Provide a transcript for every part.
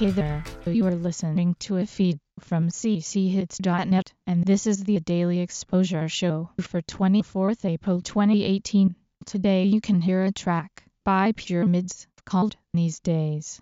Hey there, you are listening to a feed from cchits.net, and this is the Daily Exposure Show for 24th April 2018. Today you can hear a track by Pyramids called These Days.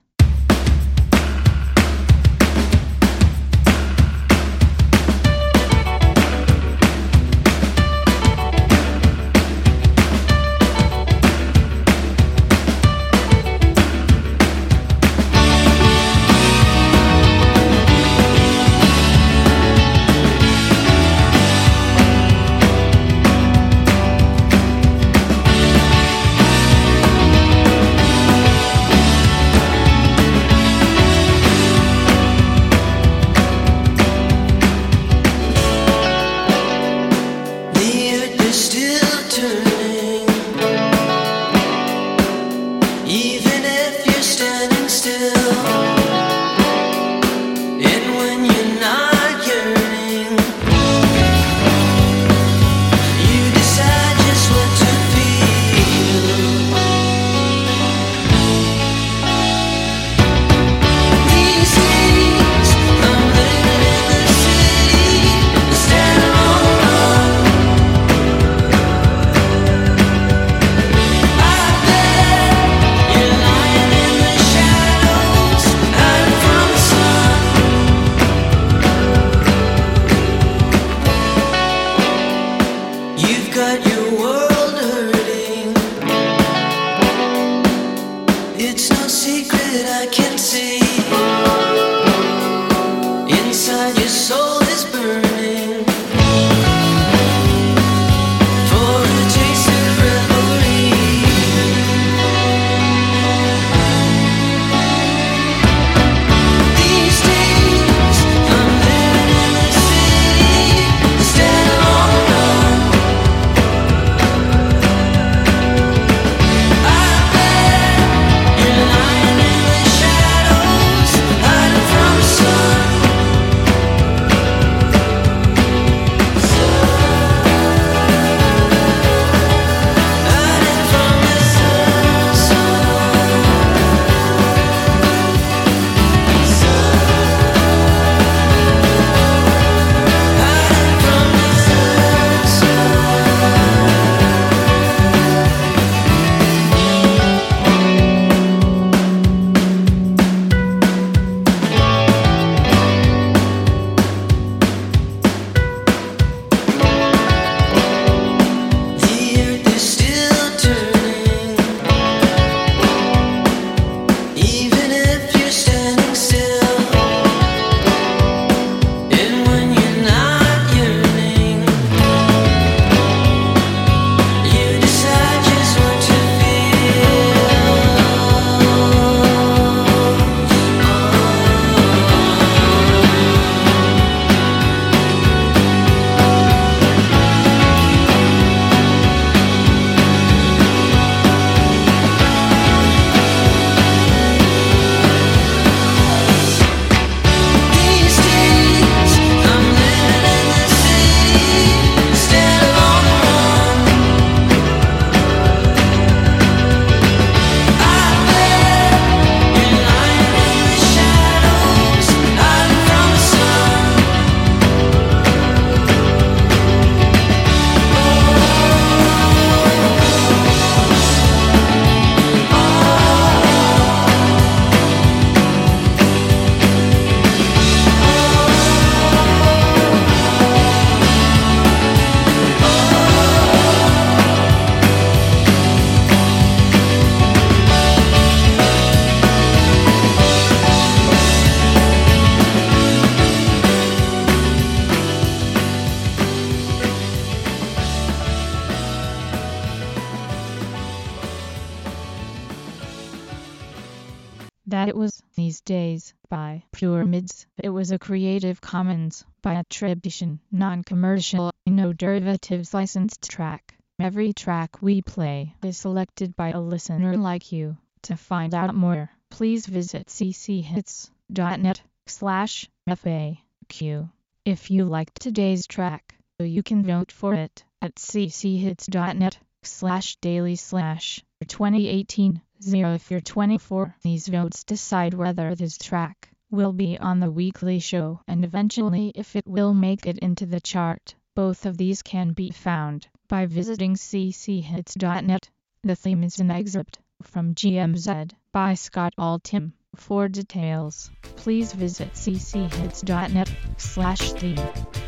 That it was These Days by Pyramids. It was a Creative Commons by attribution, non-commercial, no derivatives licensed track. Every track we play is selected by a listener like you. To find out more, please visit cchits.net slash FAQ. If you liked today's track, you can vote for it at cchits.net slash daily slash 2018 0 if you're 24. These votes decide whether this track will be on the weekly show and eventually if it will make it into the chart. Both of these can be found by visiting cchits.net. The theme is an excerpt from Gee Whiz by Scott Altham. For details, please visit cchits.net slash theme.